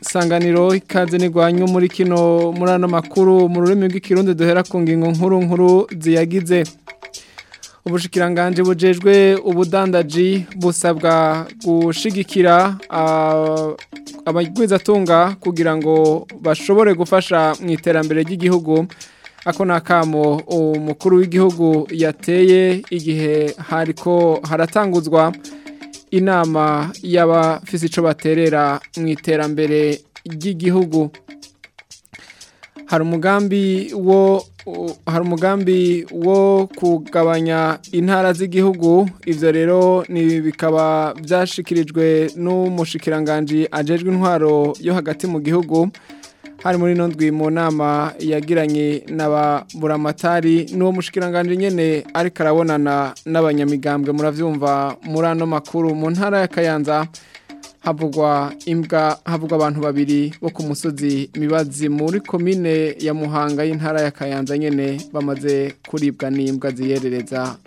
isanganiro ikaze nigwanyo muri kino muri makuru mu rurimi rw'ikirundi duhera ku ngingo nkuru nkuru ziyagize ubushikiranganje bujejwe ubudandaji busabwa gushigikira abagwizatunga kugira ngo bashobore gufasha mu iterambere ry'igihugu ako ni umukuru w'igihugu yateye igihe hariko haratanguzwa inama y'abafise icyo baterera mu iterambere ry'igihugu hari umugambi wo hari umugambi wo kugabanya intara z'igihugu ivyo rero ni bikaba byashikirijwe n'umushikiranganji ajejwe intwaro yo hagati mu gihugu hari muri ino mu nama yagiranye n'ababuramatari n'uwo mushikiranganji nyene ariko arabonana n'abanyamigambwe muravyumva muri ano makuru mu ntara ya Kayanza havugwa imbwa havugwa abantu babiri bo ku musozi mibazi muri komine ya Muhanga y'intara ya Kayanza nyene bamaze kuribwa n'imbwa ziyerereza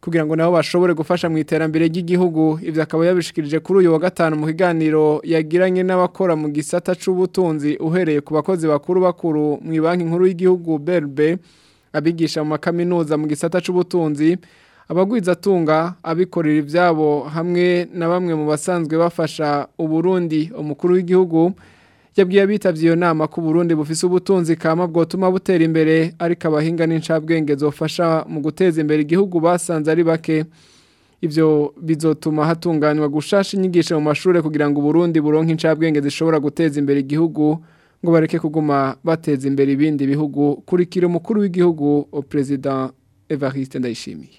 kugira ngo nabo bashobore gufasha mu iterambere ry'igihugu ibyo akaba yabishikirije kuri uyu wa gatanu mu kiganiro yagiranye n'abakora mu gisata cy'ubutunzi uhereye ku bakozi bakuru bakuru mu banki nkuru y'igihugu berbe abigisha mu makaminuza mu gisata cy'ubutunzi abagwizatunga abikorera ibyabo hamwe na bamwe mu basanzwe bafasha uburundi umukuru w'igihugu yabwiye abitabye iyo nama ko Burundi bufise ubutunzi kama bwotuma butera imbere ariko abahinga n'incabwenge zofasha mu guteza imbere igihugu basanze ari bake ibyo bizotuma hatunganywa gushasha inyigisho mu mashuri kugira ngo Burundi buronke incabwenge zishobora guteza imbere igihugu ngo bareke kuguma bateza imbere ibindi bihugu kurikira umukuru w'igihugu perezida Evariste Ndayishimiye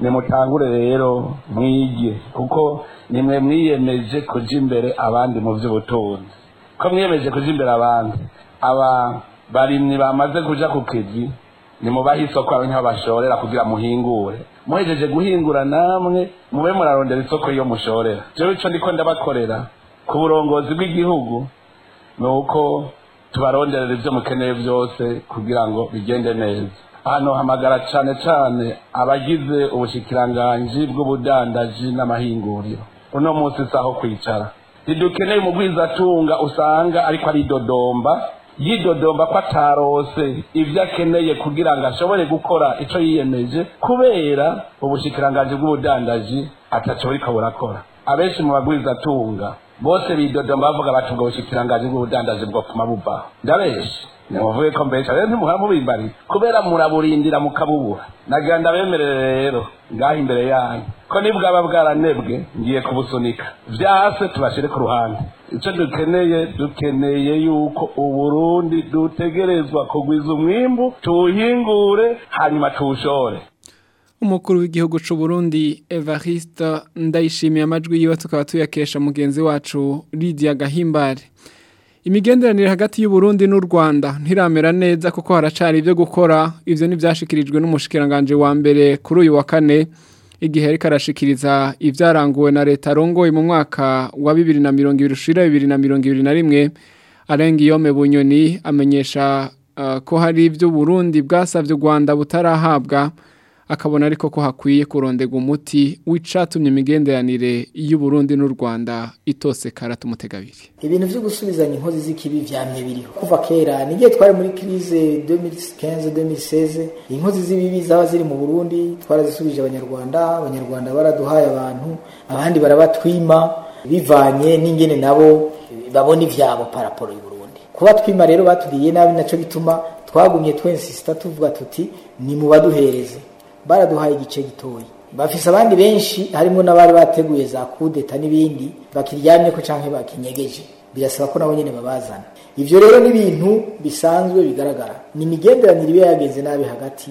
nimutangure rero mwige kuko nimwe mwiyemeje kujya imbere abandi mu by'ubutunzi ko mwiyemeje kujya imbere abandi aba barimyi bamaze kujya ku kizi nimubahe isoko abanyaho bashorera kugira muhingure muhejeje guhingura namwe mube murarondera isoko iyo mushorera rero icyo ndiko ndabakorera ku burongozi bw'igihugu ni uko tubaronderera ibyo mukeneye byose kugira ngo bigende neza hano hamagara cyane cyane abagize ubushyikiranganji bw'ubudandaji n'amahinguriro uno munsi si aho kwicara ntidukeneye umugwizatunga usanga ariko aridodomba yidodomba ko atarose ibyo akeneye kugira ngo ashobore gukora icyo yiyemeje kubera ubushikiranganji bw'ubudandaji ataco buriko burakora abenshi mu bagwizatunga bose bidodomba bavuga batunga ubwo bushikiranganji bw'ubudandaji bwopfuma buvaho ndabeshi nabavuye ko mbesha rero ntimuhamubimbariye kubera muraburindira mukabubura naganda bemerere rero ngaho imbere yanyu ko nibwaba bwaranebwe ngiye kubusunika byahase tubashyire ku ruhande icyo dukeneye dukeneye yuko uburundi dutegerezwa kugwiza umwimbu tuwuhingure hanyuma tuwushore umukuru w'igihugu cy'u Burundi Evariste ndayishimiye amajwi yiwe tukaba tuyakesha mugenzi wacu Lydia Gahimbare imigenderanire hagati y'uburundi n'u rwanda ntiramera neza kuko haracari ibyo gukora ibyo ntibyashikirijwe n'umushikiranganji wa mbere kuri uyu wa kane igihe ariko arashikiriza ibyaranguwe na leta arongoye mu mwaka wa bibiri na mirongo ibiri ushira bibiri na mirongo ibiri na rimwe arenga iyome bunyoni amenyesha uh, ko hari ibyo burundi bwasabye u rwanda butarahabwa akabona ariko ko hakwiye kurondega umuti w'icatumye imigenderanire y'uburundi n'u rwanda itose karata umutegabiri ibintu byo gusubizanya inkozi z'ikibi byamye biriho kuva kera n'igihe twari muri kirize 2015-2016 inkozi z'ibibi zaba ziri mu burundi twarazisubije abanyarwanda abanyarwanda baraduhaye abantu abandi barabatwima bivanye n'ingene nabo babona ivyabo paraporo y'uburundi kuba twima rero batugiriye nabi naco gituma twagumye twensisita tuvuga tuti ni mu baduhereze baraduhaye igice gitoya bafise abandi benshi harimo n'abari bateguye za kudeta n'ibindi bakiryamye ko canke bakinyegeje birasaba ko nabo nyene babazana ivyo rero n'ibintu bisanzwe bigaragara ni imigenderanire iba yagenze nabi hagati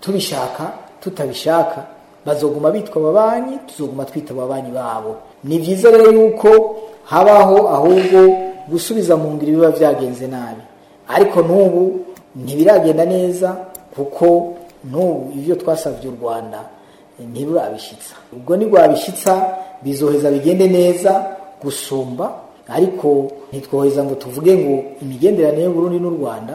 tubishaka tutabishaka bazoguma bitwa ababanyi tuzoguma twita ababanyi babo ni byiza rero yuko habaho ahubwo gusubiza mu ngiro biba byagenze nabi ariko n'ubu ntibiragenda neza kuko n'ubu ibyo twasabye u rwanda eh, ntirurabishyitsa ubwo ntirwabishyitsa bizoheza bigende neza gusumba ariko ntitwoheza ngo tuvuge ngo imigenderanire y'uburundi n'u rwanda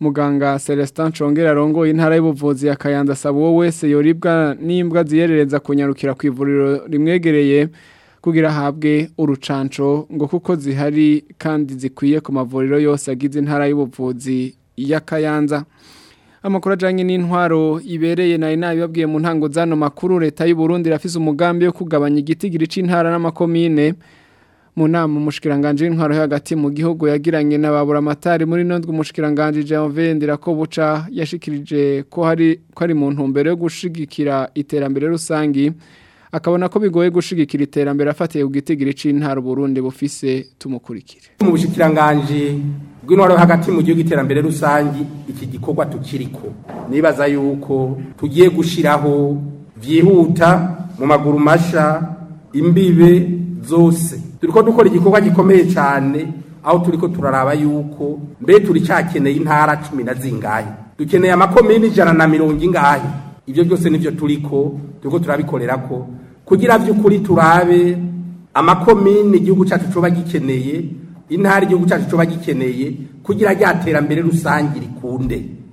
muganga celestin nshongera arongoye intara y'ubuvuzi ya asaba uwo wese yoribwa n'imbwa ziyerereza kunyarukira ku ivuriro rimwegereye kugira ahabwe urucanco ngo kuko zihari kandi zikwiye ku mavuriro yose agize intara y'ubuvuzi y'akayanza amakuru ajyanye n'intwaro ibereye nayo nabibabwiye mu ntango z'ano makuru leta Burundi irafise umugambi wo kugabanya igitigiri c'intara n'amakomine mu nama umushikiranganje w'intwaro hagati mu gihugu yagiranye n’ababura n'ababuramatari muri nondwe umushikiranganje Jeanvin buca yashikirije ko hari ko ari mu ntumbero yo gushigikira iterambere rusangi akabona ko bigoye gushigikira iterambere afatiye ku gitigiri cy'intara Burundi bufise tumukurikire mu bushikiranganje bw'intwaro hagati mu gihugu iterambere rusangi iki gikorwa tukiriko nibaza yuko tugiye gushiraho vyihuta mu maguru masha imbibe zose turiko dukora igikorwa gikomeye cyane aho turiko turaraba yuko mbe turi cyakeneye intara cumi na zingahe dukeneye amakomini ijana na mirongo ingahe ibyo byose nibyo turi ko turi turabikorera ko kugira by'ukuri turabe amakomine igihugu cyacu cuba gikeneye intara igihugu cyacu cuba gikeneye kugira rya terambere rusange rikunde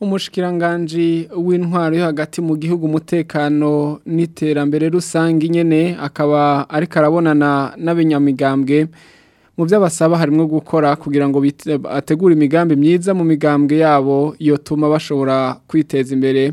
umushikiranganji w'intwaro yo hagati mu gihugu umutekano n'iterambere rusange nyene akaba ari karabonana n'abenyamigambwe mu basaba harimo gukora kugira ngo ategure imigambi myiza mu migambwe yabo yotuma bashobora kwiteza imbere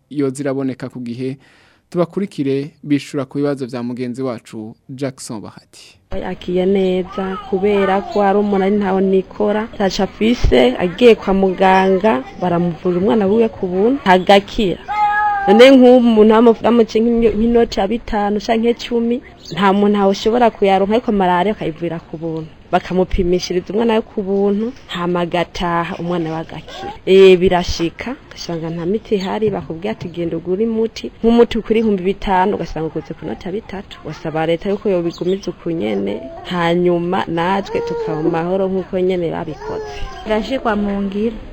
yo ziraboneka ku gihe tubakurikire bishura ku bibazo bya mugenzi wacu Jackson Bahati yakiye neza kubera ko ari umunani ntawe nikora ntaca agiye kwa muganga baramuvura umwana wiwe ku buntu ntagakira none nk'ubu umuntu bamuce nk'inoti ya bitanu cyangwa icumi nta muntu ushobora kuyaronka ariko malariya akayivurira ku buntu bakamupimishiriza umwana we ku buntu hamagataha umwana we agakira e, birashika ugasanga nta miti ihari bakubwira ati genda ugure umuti nk'umuti kuri ibihumbi bitanu ugasanga uguze ku nota bitatu wasaba leta yuko yobigumiza ukunyene hanyuma natwe tukaba mu mahoro nk'uko nyene babikoze irashikwa mu ngiro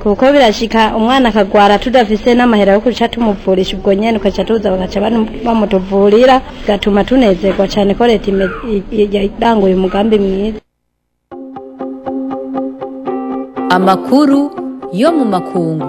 kuko birashika umwana akagwara tudafise n'amahera yo kuca tumuvurisha ubwo nyene ukaca tuza bagaca bamutuvurira bigatuma tunezerwa cane ko leta iranguye umugambi mwiza amakuru yo mu makungu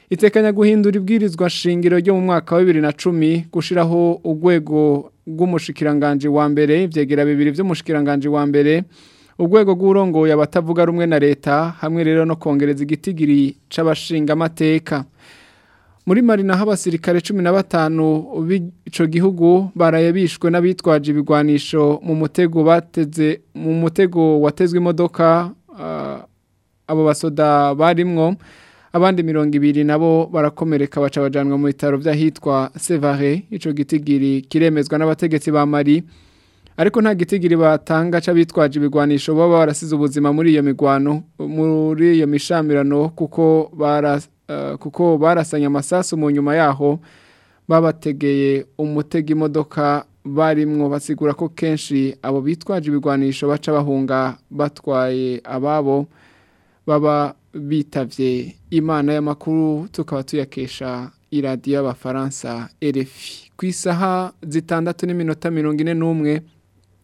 itekanya guhindura ibwirizwa shingiro ryo mu mwaka wa bibiri na cumi gushyiraho urwego rw'umushikiranganji wa mbere ibyegera bibiri by'umushikiranganji wa mbere urwego rw'urongoye abatavuga rumwe na leta hamwe rero no kongereza igitigiri cy'abashingamateka amateka muri marina aho abasirikare cumi na batanu b'ico gihugu barayabishwe n'abitwaje ibigwanisho mu mutego bateze mu mutego watezwe imodoka ah, abo basoda barimwo abandi mirongo ibiri nabo barakomereka baca bajanwa mu bitaro by'ahitwa sevare icyo gitigiri kiremezwa n'abategetsi ba mari ariko nta gitigiri batanga cy'abitwaje ibigwanisho baba barasize ubuzima muri iyo migwano muri iyo mishamirano kuko Eh, kuko barasanye amasasu mu nyuma yaho babategeye umutege imodoka barimwo basigura ko kenshi abo bitwaje ibigwanisho baca bahunga batwaye ababo baba bitavye imana y'amakuru tukaba tuyakesha iradiyo y'abafaransa erefi ku isaha zitandatu n'iminota mirongo ine n'umwe